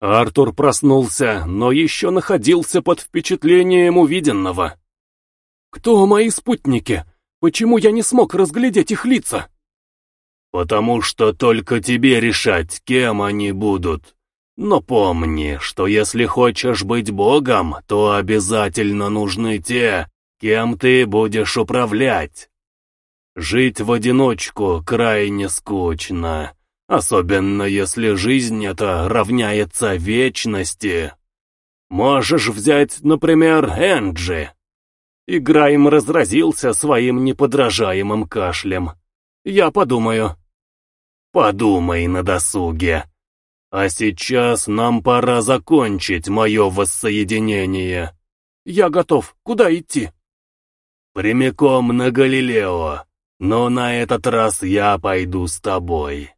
Артур проснулся, но еще находился под впечатлением увиденного. «Кто мои спутники? Почему я не смог разглядеть их лица?» «Потому что только тебе решать, кем они будут. Но помни, что если хочешь быть богом, то обязательно нужны те, кем ты будешь управлять. Жить в одиночку крайне скучно, особенно если жизнь эта равняется вечности. Можешь взять, например, Энджи». И Грайм разразился своим неподражаемым кашлем. «Я подумаю». «Подумай на досуге. А сейчас нам пора закончить мое воссоединение». «Я готов. Куда идти?» «Прямиком на Галилео, но на этот раз я пойду с тобой».